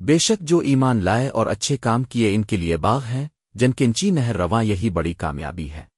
بے شک جو ایمان لائے اور اچھے کام کیے ان کے لیے باغ ہیں، جن کنچی نہر رواں یہی بڑی کامیابی ہے۔